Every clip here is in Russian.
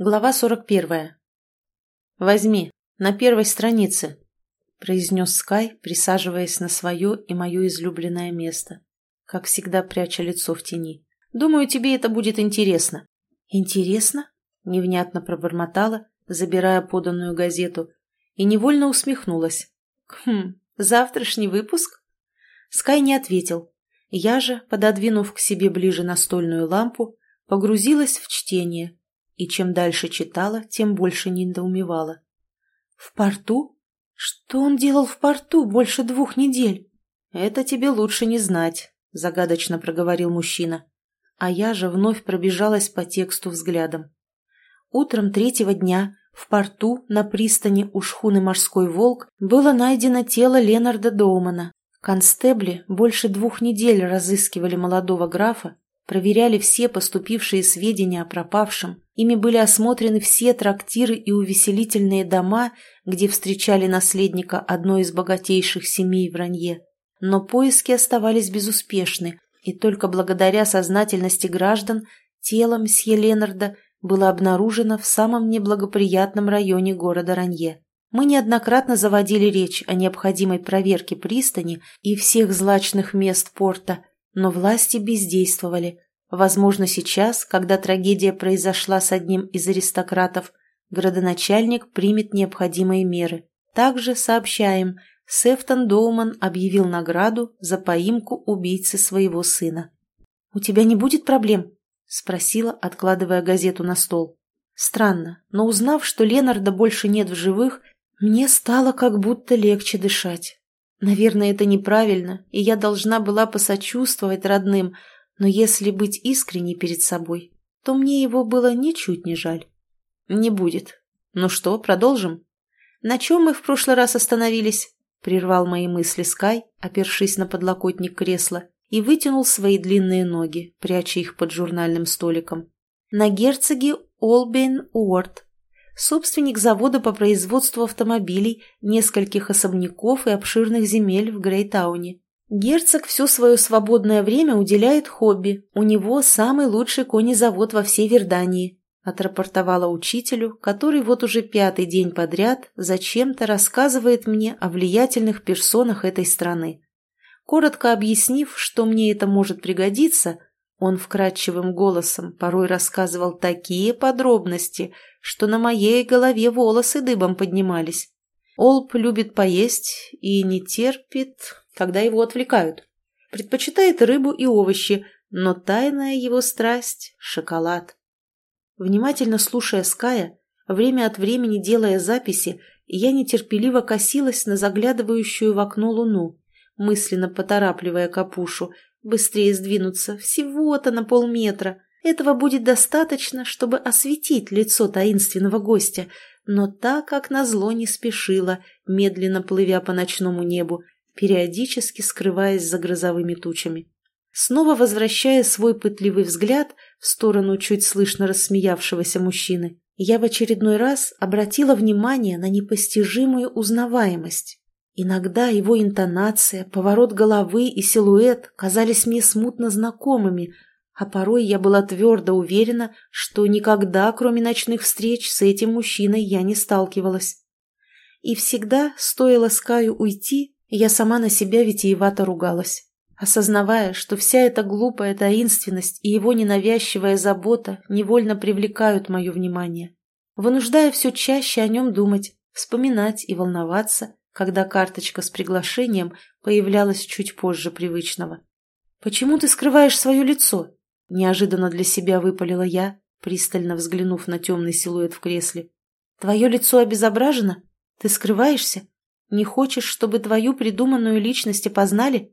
Глава 41. «Возьми, на первой странице», — произнес Скай, присаживаясь на свое и мое излюбленное место, как всегда пряча лицо в тени. «Думаю, тебе это будет интересно». «Интересно?» — невнятно пробормотала, забирая поданную газету, и невольно усмехнулась. «Хм, завтрашний выпуск?» Скай не ответил. Я же, пододвинув к себе ближе настольную лампу, погрузилась в чтение, и чем дальше читала, тем больше недоумевала. «В порту? Что он делал в порту больше двух недель?» «Это тебе лучше не знать», — загадочно проговорил мужчина. А я же вновь пробежалась по тексту взглядом. Утром третьего дня в порту на пристани у шхуны «Морской волк» было найдено тело Ленарда Доумана. Констебли больше двух недель разыскивали молодого графа проверяли все поступившие сведения о пропавшем, ими были осмотрены все трактиры и увеселительные дома, где встречали наследника одной из богатейших семей в Ранье. Но поиски оставались безуспешны, и только благодаря сознательности граждан тело мсье Ленарда было обнаружено в самом неблагоприятном районе города Ранье. Мы неоднократно заводили речь о необходимой проверке пристани и всех злачных мест порта, но власти бездействовали. Возможно, сейчас, когда трагедия произошла с одним из аристократов, градоначальник примет необходимые меры. Также сообщаем, Сефтон Доуман объявил награду за поимку убийцы своего сына. «У тебя не будет проблем?» – спросила, откладывая газету на стол. Странно, но узнав, что Ленарда больше нет в живых, мне стало как будто легче дышать. Наверное, это неправильно, и я должна была посочувствовать родным, но если быть искренней перед собой, то мне его было ничуть не жаль. Не будет. Ну что, продолжим? На чем мы в прошлый раз остановились? Прервал мои мысли Скай, опершись на подлокотник кресла, и вытянул свои длинные ноги, пряча их под журнальным столиком. На герцоге Олбейн Уорд собственник завода по производству автомобилей, нескольких особняков и обширных земель в Грейтауне. Герцог все свое свободное время уделяет хобби. У него самый лучший конезавод во всей Вердании, отрапортовала учителю, который вот уже пятый день подряд зачем-то рассказывает мне о влиятельных персонах этой страны. Коротко объяснив, что мне это может пригодиться, он вкрадчивым голосом порой рассказывал такие подробности, что на моей голове волосы дыбом поднимались. Олп любит поесть и не терпит, когда его отвлекают. Предпочитает рыбу и овощи, но тайная его страсть – шоколад. Внимательно слушая Ская, время от времени делая записи, я нетерпеливо косилась на заглядывающую в окно луну, мысленно поторапливая капушу – быстрее сдвинуться, всего-то на полметра. Этого будет достаточно, чтобы осветить лицо таинственного гостя, но та, как назло, не спешила, медленно плывя по ночному небу, периодически скрываясь за грозовыми тучами. Снова возвращая свой пытливый взгляд в сторону чуть слышно рассмеявшегося мужчины, я в очередной раз обратила внимание на непостижимую узнаваемость. Иногда его интонация, поворот головы и силуэт казались мне смутно знакомыми, а порой я была твердо уверена, что никогда, кроме ночных встреч, с этим мужчиной я не сталкивалась. И всегда, стоило Скаю уйти, я сама на себя витиевато ругалась, осознавая, что вся эта глупая таинственность и его ненавязчивая забота невольно привлекают мое внимание, вынуждая все чаще о нем думать, вспоминать и волноваться, когда карточка с приглашением появлялась чуть позже привычного. «Почему ты скрываешь свое лицо?» – неожиданно для себя выпалила я, пристально взглянув на темный силуэт в кресле. «Твое лицо обезображено? Ты скрываешься? Не хочешь, чтобы твою придуманную личность опознали?»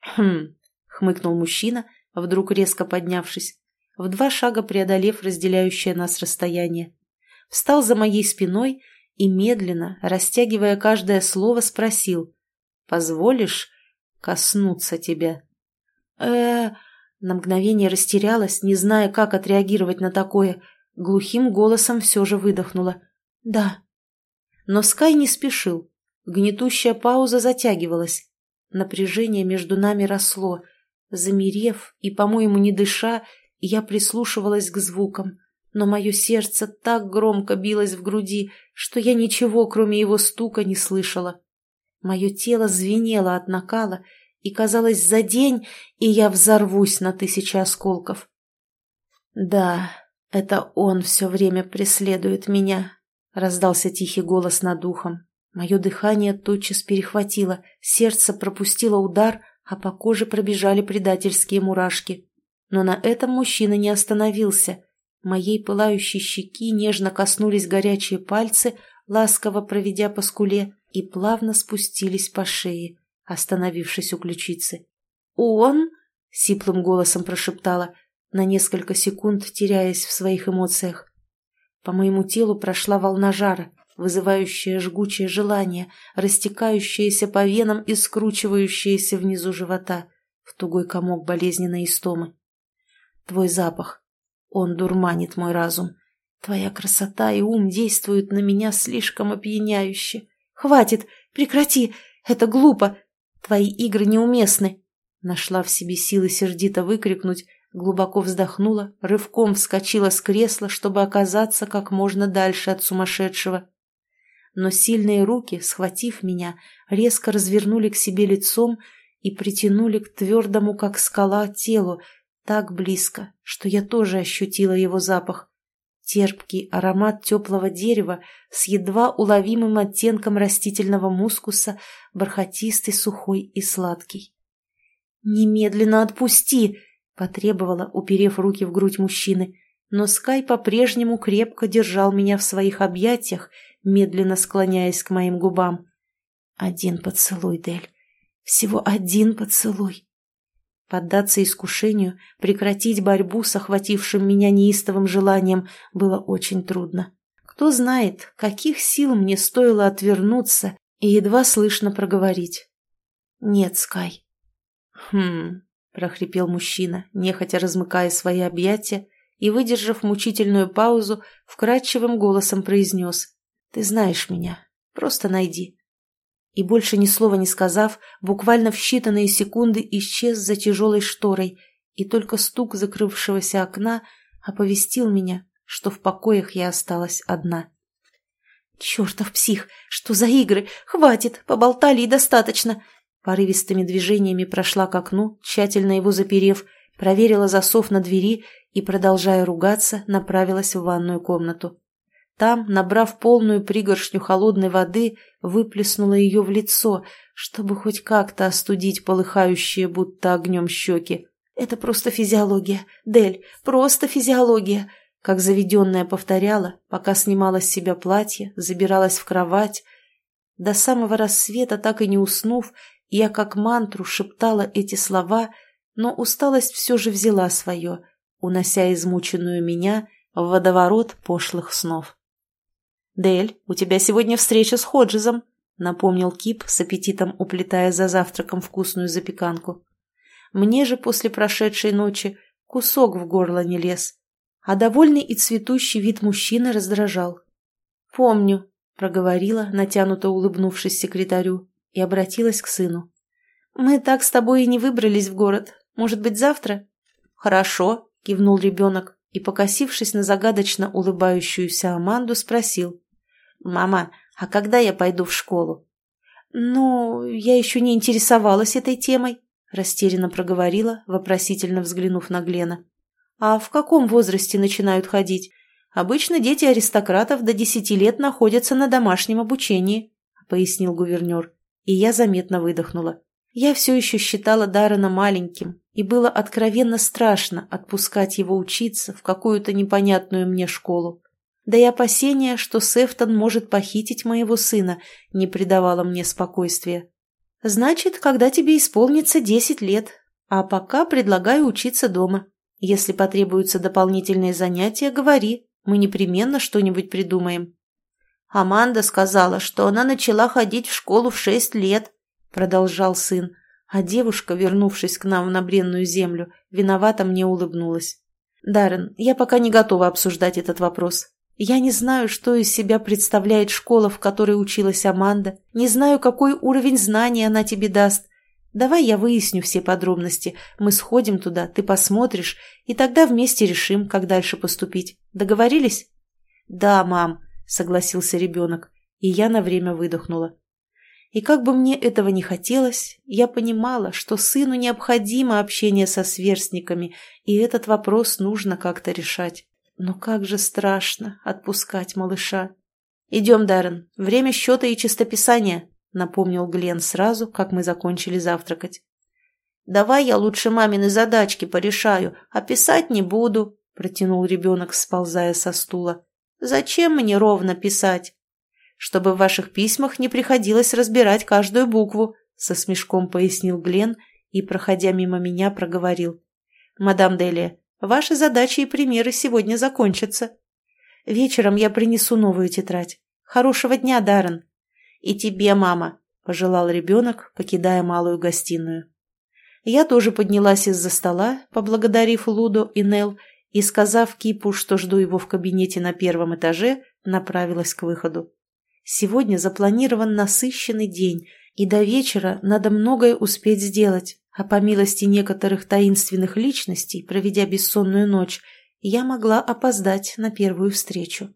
«Хм», — хмыкнул мужчина, вдруг резко поднявшись, в два шага преодолев разделяющее нас расстояние. Встал за моей спиной и медленно, растягивая каждое слово, спросил «Позволишь коснуться тебя?» э На мгновение растерялась, не зная, как отреагировать на такое. Глухим голосом все же выдохнула. «Да». Но Скай не спешил. Гнетущая пауза затягивалась. Напряжение между нами росло. Замерев и, по-моему, не дыша, я прислушивалась к звукам, но мое сердце так громко билось в груди, что я ничего, кроме его стука, не слышала. Мое тело звенело от накала, и, казалось, за день, и я взорвусь на тысячи осколков. «Да, это он все время преследует меня», — раздался тихий голос над духом. Мое дыхание тотчас перехватило, сердце пропустило удар, а по коже пробежали предательские мурашки. Но на этом мужчина не остановился. Моей пылающей щеки нежно коснулись горячие пальцы, ласково проведя по скуле, и плавно спустились по шее, остановившись у ключицы. «Он?» — сиплым голосом прошептала, на несколько секунд теряясь в своих эмоциях. По моему телу прошла волна жара, вызывающая жгучее желание, растекающееся по венам и скручивающееся внизу живота, в тугой комок болезненной истомы. Твой запах. Он дурманит мой разум. Твоя красота и ум действуют на меня слишком опьяняюще. Хватит! Прекрати! Это глупо! Твои игры неуместны!» Нашла в себе силы сердито выкрикнуть, глубоко вздохнула, рывком вскочила с кресла, чтобы оказаться как можно дальше от сумасшедшего. Но сильные руки, схватив меня, резко развернули к себе лицом и притянули к твердому, как скала, телу, так близко, что я тоже ощутила его запах. Терпкий аромат теплого дерева с едва уловимым оттенком растительного мускуса, бархатистый, сухой и сладкий. «Немедленно отпусти!» — потребовала, уперев руки в грудь мужчины, но Скай по-прежнему крепко держал меня в своих объятиях, медленно склоняясь к моим губам. «Один поцелуй, Дель. Всего один поцелуй. Поддаться искушению, прекратить борьбу с охватившим меня неистовым желанием было очень трудно. Кто знает, каких сил мне стоило отвернуться и едва слышно проговорить. «Нет, Скай». «Хм...» — прохрипел мужчина, нехотя размыкая свои объятия и, выдержав мучительную паузу, вкрадчивым голосом произнес. «Ты знаешь меня. Просто найди и, больше ни слова не сказав, буквально в считанные секунды исчез за тяжелой шторой, и только стук закрывшегося окна оповестил меня, что в покоях я осталась одна. «Чертов псих! Что за игры? Хватит! Поболтали и достаточно!» Порывистыми движениями прошла к окну, тщательно его заперев, проверила засов на двери и, продолжая ругаться, направилась в ванную комнату. Там, набрав полную пригоршню холодной воды, выплеснула ее в лицо, чтобы хоть как-то остудить полыхающие будто огнем щеки. «Это просто физиология, Дель, просто физиология!» Как заведенная повторяла, пока снимала с себя платье, забиралась в кровать. До самого рассвета, так и не уснув, я как мантру шептала эти слова, но усталость все же взяла свое, унося измученную меня в водоворот пошлых снов. «Дель, у тебя сегодня встреча с Ходжизом», — напомнил Кип, с аппетитом уплетая за завтраком вкусную запеканку. Мне же после прошедшей ночи кусок в горло не лез, а довольный и цветущий вид мужчины раздражал. «Помню», — проговорила, натянуто улыбнувшись секретарю, и обратилась к сыну. «Мы так с тобой и не выбрались в город. Может быть, завтра?» «Хорошо», — кивнул ребенок и, покосившись на загадочно улыбающуюся Аманду, спросил. «Мама, а когда я пойду в школу?» «Ну, я еще не интересовалась этой темой», – растерянно проговорила, вопросительно взглянув на Глена. «А в каком возрасте начинают ходить? Обычно дети аристократов до десяти лет находятся на домашнем обучении», – пояснил гувернер. И я заметно выдохнула. Я все еще считала Даррена маленьким, и было откровенно страшно отпускать его учиться в какую-то непонятную мне школу. Да и опасение, что Сефтон может похитить моего сына, не придавало мне спокойствия. Значит, когда тебе исполнится десять лет, а пока предлагаю учиться дома. Если потребуются дополнительные занятия, говори, мы непременно что-нибудь придумаем. Аманда сказала, что она начала ходить в школу в шесть лет, продолжал сын, а девушка, вернувшись к нам на бренную землю, виновато мне улыбнулась. Даррен, я пока не готова обсуждать этот вопрос. Я не знаю, что из себя представляет школа, в которой училась Аманда, не знаю, какой уровень знаний она тебе даст. Давай я выясню все подробности. Мы сходим туда, ты посмотришь, и тогда вместе решим, как дальше поступить. Договорились?» «Да, мам», — согласился ребенок, и я на время выдохнула. И как бы мне этого не хотелось, я понимала, что сыну необходимо общение со сверстниками, и этот вопрос нужно как-то решать. Но как же страшно отпускать малыша. «Идем, Даррен, время счета и чистописания», — напомнил Глен сразу, как мы закончили завтракать. «Давай я лучше мамины задачки порешаю, а писать не буду», — протянул ребенок, сползая со стула. «Зачем мне ровно писать?» «Чтобы в ваших письмах не приходилось разбирать каждую букву», — со смешком пояснил Глен и, проходя мимо меня, проговорил. «Мадам Делия, ваши задачи и примеры сегодня закончатся. Вечером я принесу новую тетрадь. Хорошего дня, Даррен!» «И тебе, мама!» — пожелал ребенок, покидая малую гостиную. Я тоже поднялась из-за стола, поблагодарив Лудо и Нел, и, сказав Кипу, что жду его в кабинете на первом этаже, направилась к выходу. Сегодня запланирован насыщенный день, и до вечера надо многое успеть сделать, а по милости некоторых таинственных личностей, проведя бессонную ночь, я могла опоздать на первую встречу.